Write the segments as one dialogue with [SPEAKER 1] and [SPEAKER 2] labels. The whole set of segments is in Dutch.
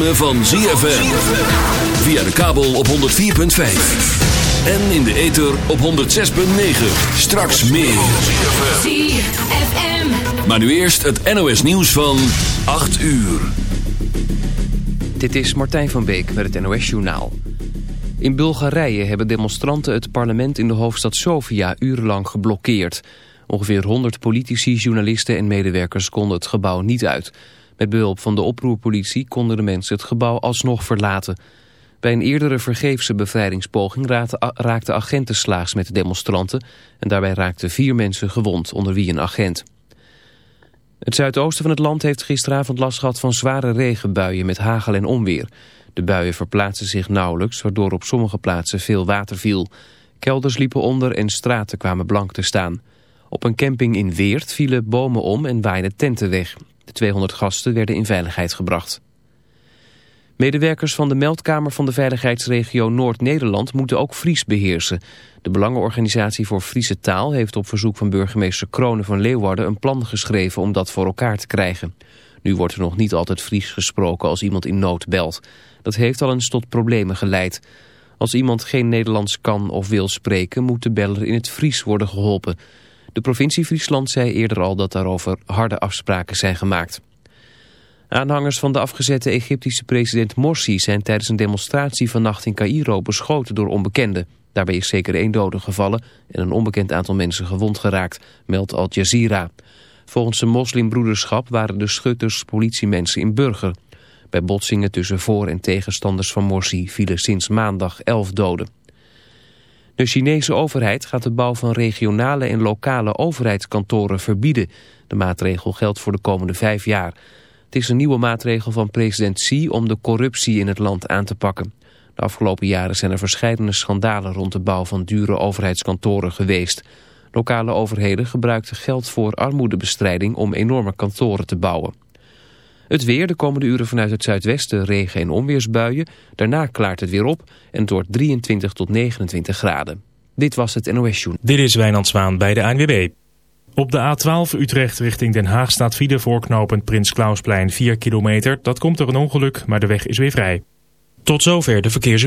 [SPEAKER 1] ritme van ZFM. Via de kabel op 104.5. En in de ether op 106.9. Straks meer.
[SPEAKER 2] ZFM.
[SPEAKER 1] Maar nu eerst het NOS nieuws van 8 uur.
[SPEAKER 3] Dit is Martijn van Beek met het NOS Journaal. In Bulgarije hebben demonstranten het parlement in de hoofdstad Sofia urenlang geblokkeerd. Ongeveer 100 politici, journalisten en medewerkers konden het gebouw niet uit. Met behulp van de oproerpolitie konden de mensen het gebouw alsnog verlaten. Bij een eerdere vergeefse bevrijdingspoging raakten agenten slaags met de demonstranten... en daarbij raakten vier mensen gewond, onder wie een agent. Het zuidoosten van het land heeft gisteravond last gehad van zware regenbuien met hagel en onweer. De buien verplaatsen zich nauwelijks, waardoor op sommige plaatsen veel water viel. Kelders liepen onder en straten kwamen blank te staan. Op een camping in Weert vielen bomen om en waaiden tenten weg. De 200 gasten werden in veiligheid gebracht. Medewerkers van de meldkamer van de veiligheidsregio Noord-Nederland moeten ook Fries beheersen. De Belangenorganisatie voor Friese Taal heeft op verzoek van burgemeester Kronen van Leeuwarden een plan geschreven om dat voor elkaar te krijgen. Nu wordt er nog niet altijd Fries gesproken als iemand in nood belt. Dat heeft al eens tot problemen geleid. Als iemand geen Nederlands kan of wil spreken moet de beller in het Fries worden geholpen. De provincie Friesland zei eerder al dat daarover harde afspraken zijn gemaakt. Aanhangers van de afgezette Egyptische president Morsi zijn tijdens een demonstratie vannacht in Cairo beschoten door onbekenden. Daarbij is zeker één dode gevallen en een onbekend aantal mensen gewond geraakt, meldt Al Jazeera. Volgens de moslimbroederschap waren de schutters politiemensen in Burger. Bij botsingen tussen voor- en tegenstanders van Morsi vielen sinds maandag elf doden. De Chinese overheid gaat de bouw van regionale en lokale overheidskantoren verbieden. De maatregel geldt voor de komende vijf jaar. Het is een nieuwe maatregel van president Xi om de corruptie in het land aan te pakken. De afgelopen jaren zijn er verschillende schandalen rond de bouw van dure overheidskantoren geweest. Lokale overheden gebruikten geld voor armoedebestrijding om enorme kantoren te bouwen. Het weer de komende uren vanuit het zuidwesten regen- en onweersbuien. Daarna klaart het weer op en het wordt 23 tot 29 graden. Dit was het NOS Joen.
[SPEAKER 4] Dit is Wijnand Zwaan bij de ANWB. Op de A12 Utrecht richting Den Haag staat file voorknopend Prins Klausplein 4 kilometer. Dat komt door een ongeluk, maar de weg is weer vrij. Tot zover de verkeers...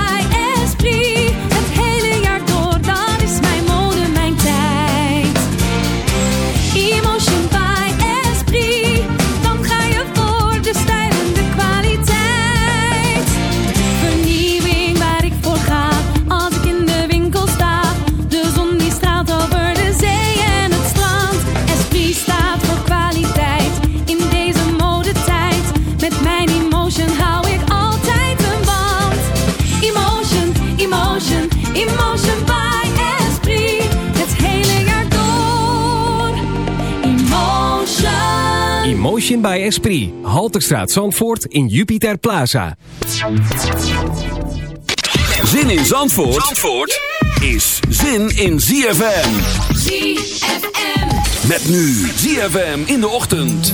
[SPEAKER 5] Motion by Esprit. Halterstraat Zandvoort in Jupiter Plaza.
[SPEAKER 1] Zin in Zandvoort, is zin in ZFM.
[SPEAKER 6] ZFM.
[SPEAKER 1] Met nu ZFM in de ochtend.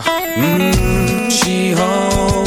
[SPEAKER 7] Mm, she holds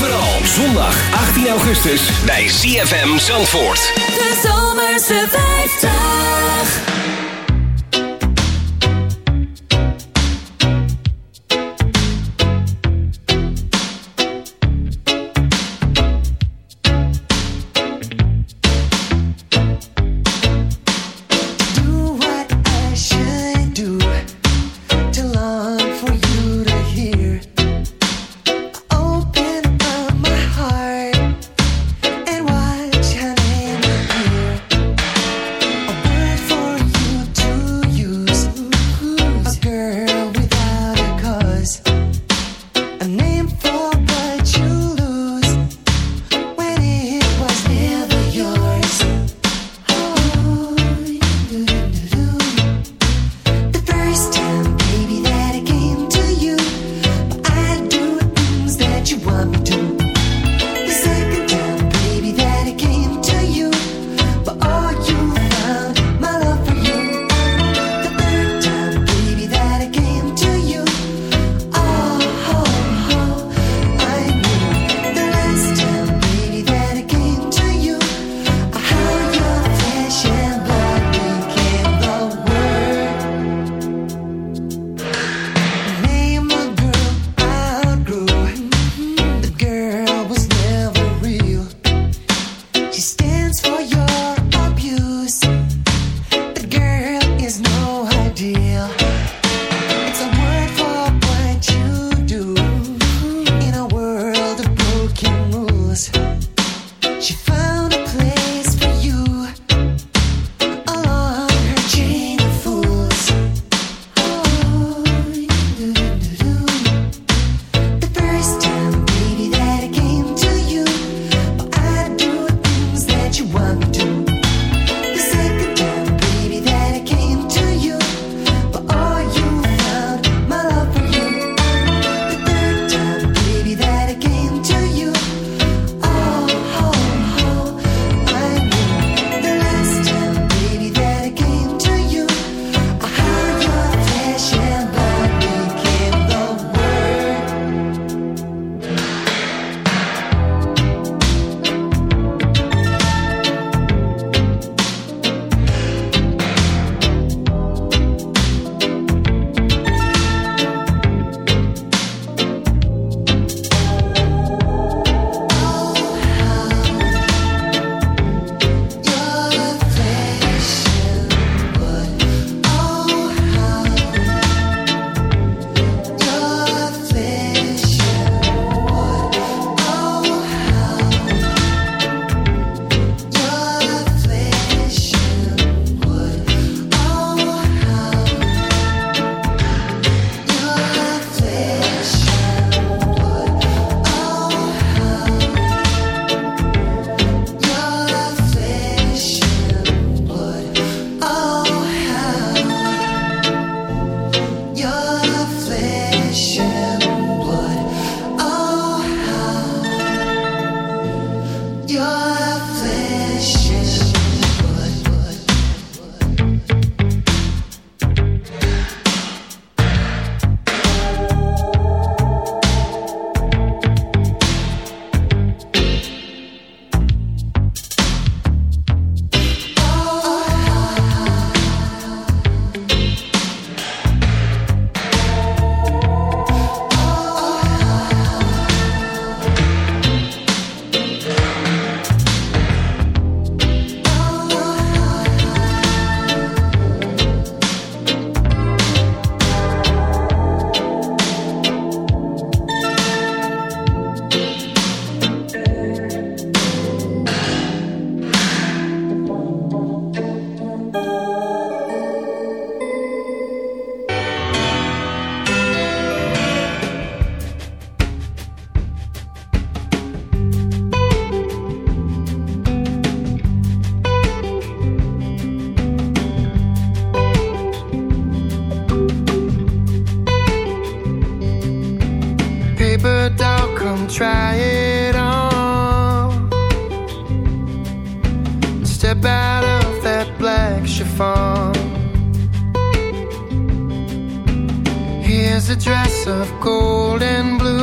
[SPEAKER 5] overal. Zondag 18 augustus bij CFM Zandvoort.
[SPEAKER 6] De Zomerse 50.
[SPEAKER 8] A
[SPEAKER 9] dress of gold and blue.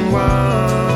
[SPEAKER 9] and.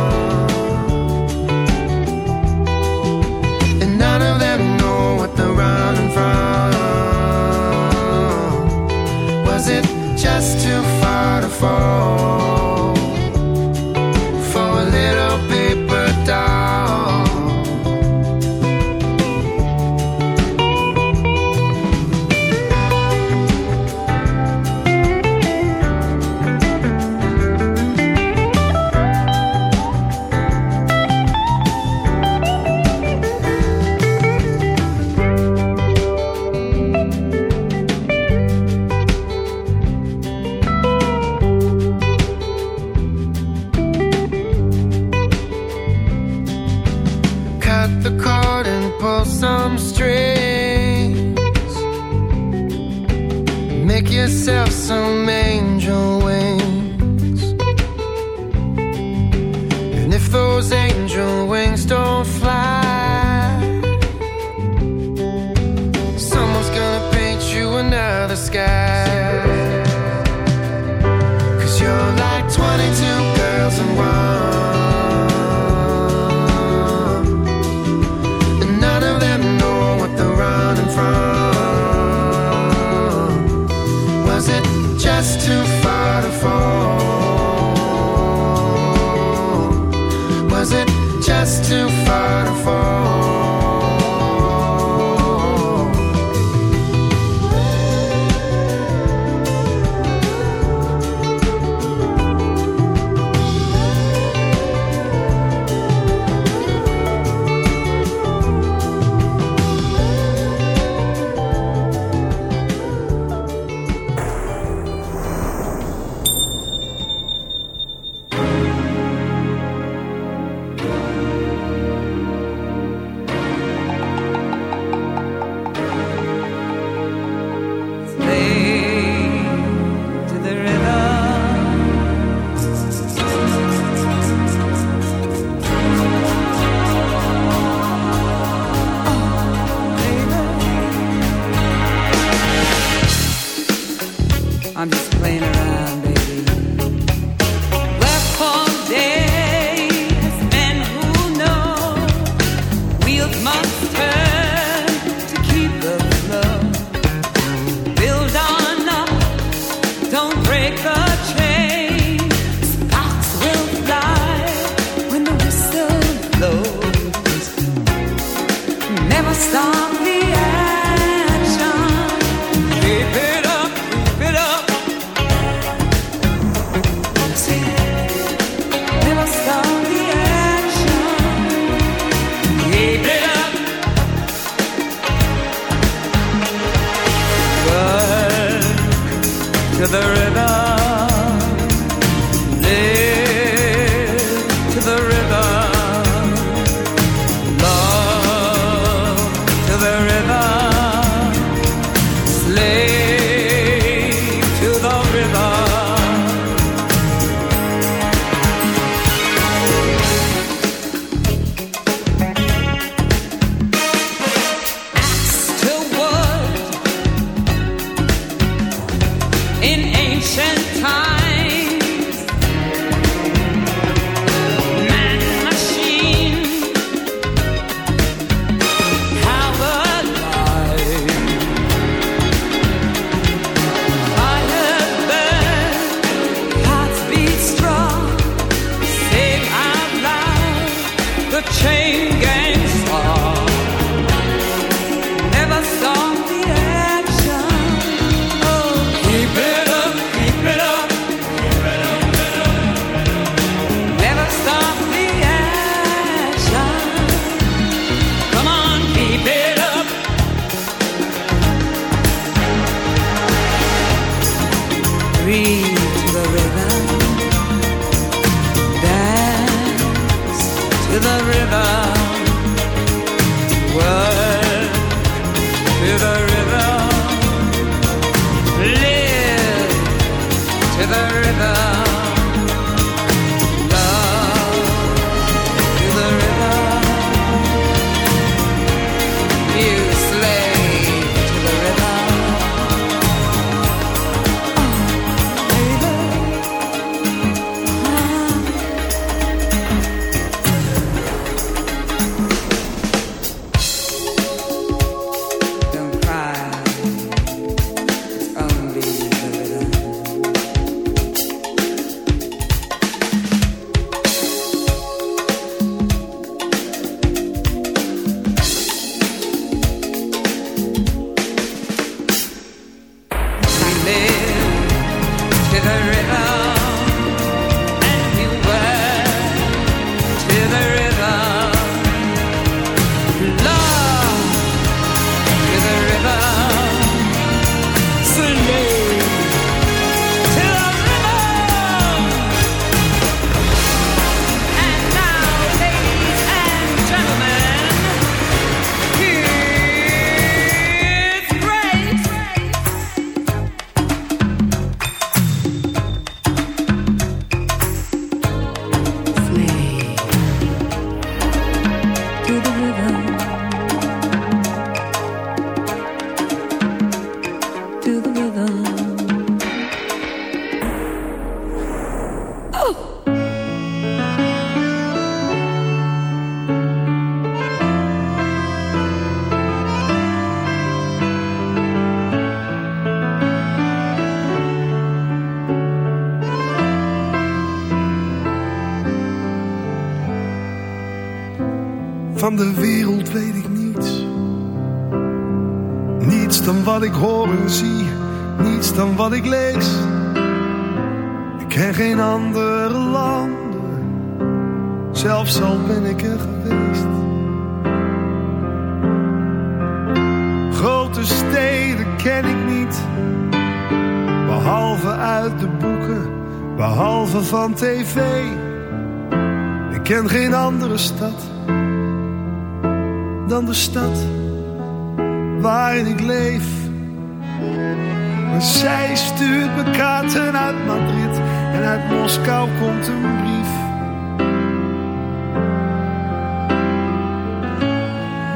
[SPEAKER 10] ancient time.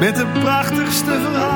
[SPEAKER 10] Met de prachtigste verhalen.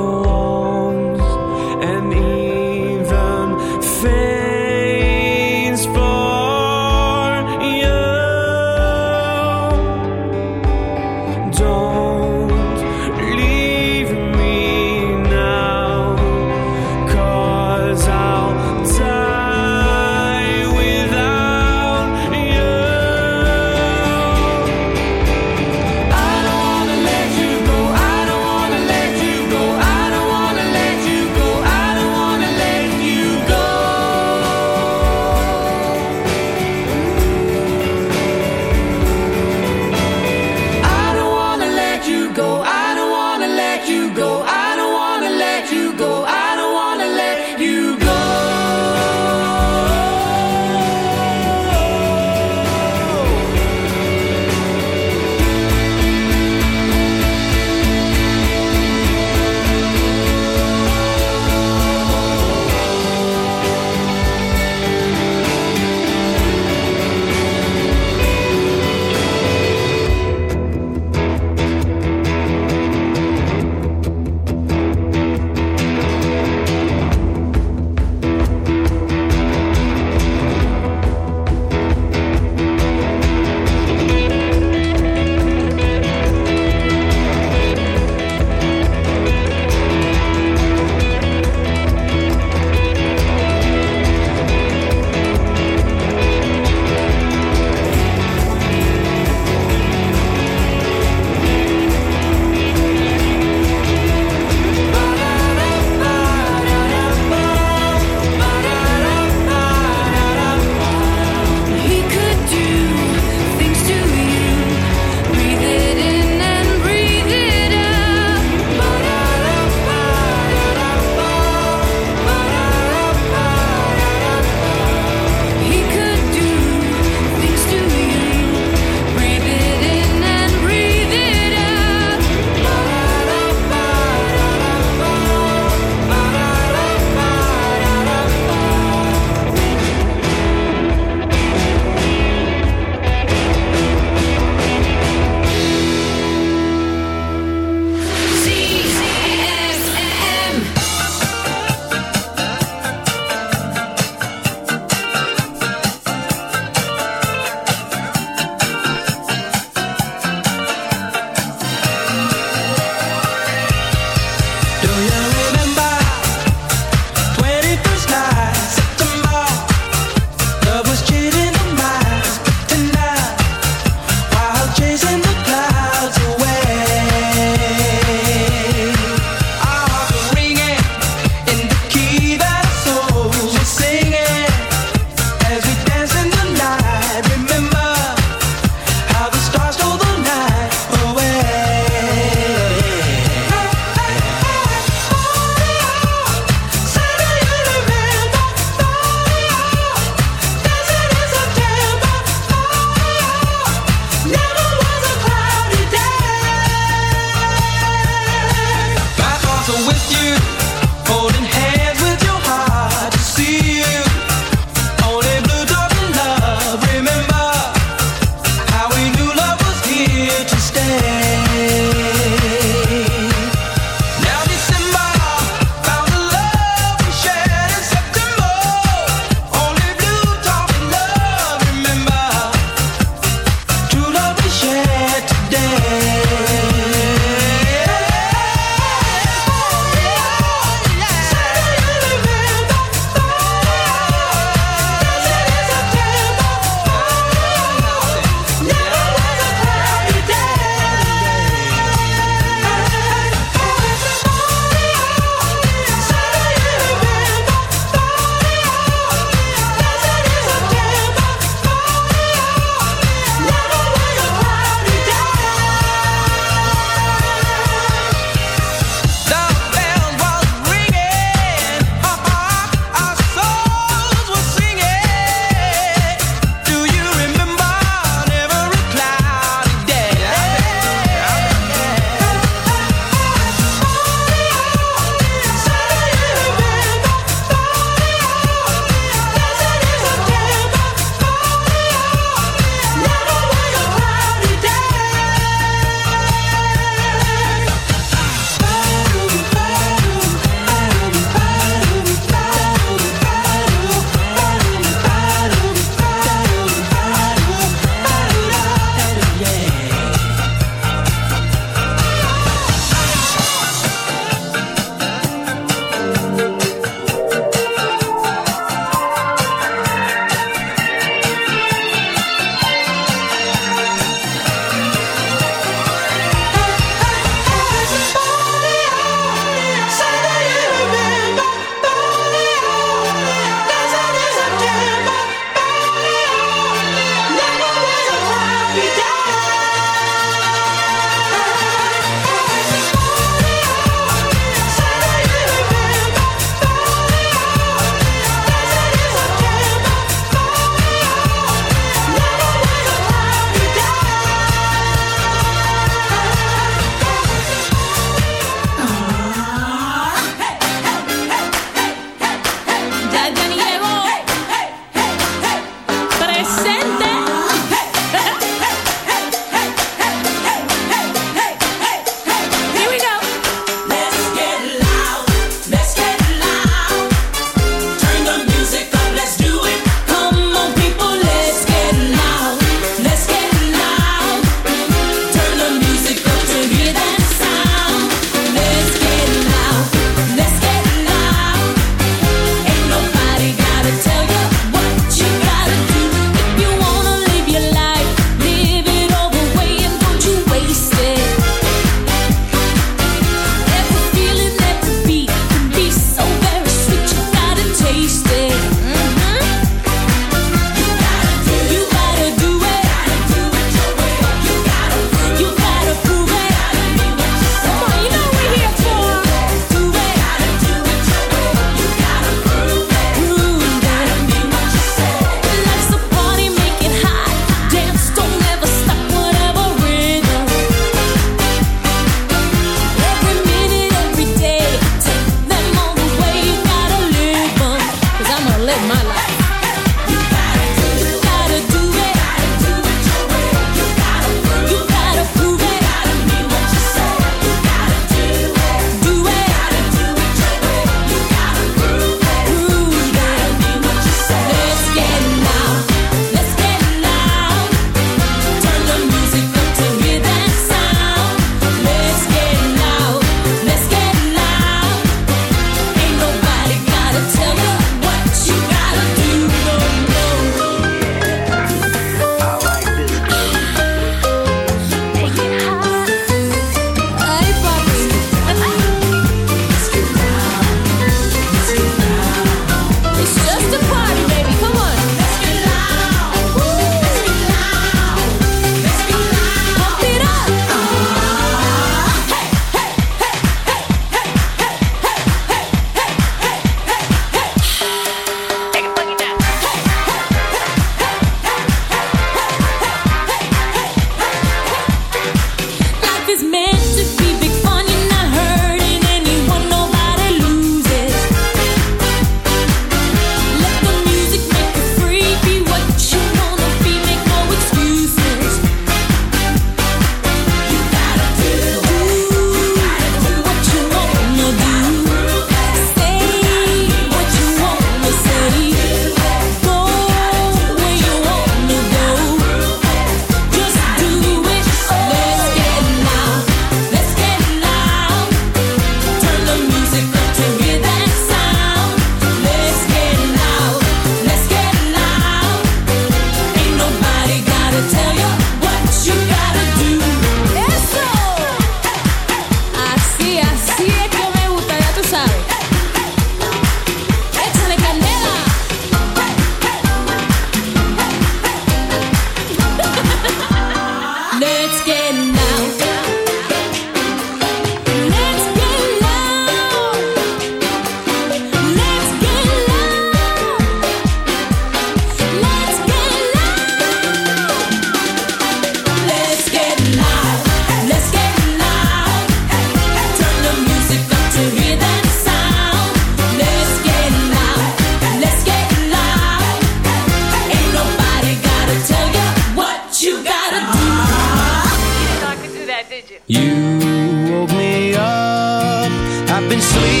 [SPEAKER 11] been
[SPEAKER 7] sleeping.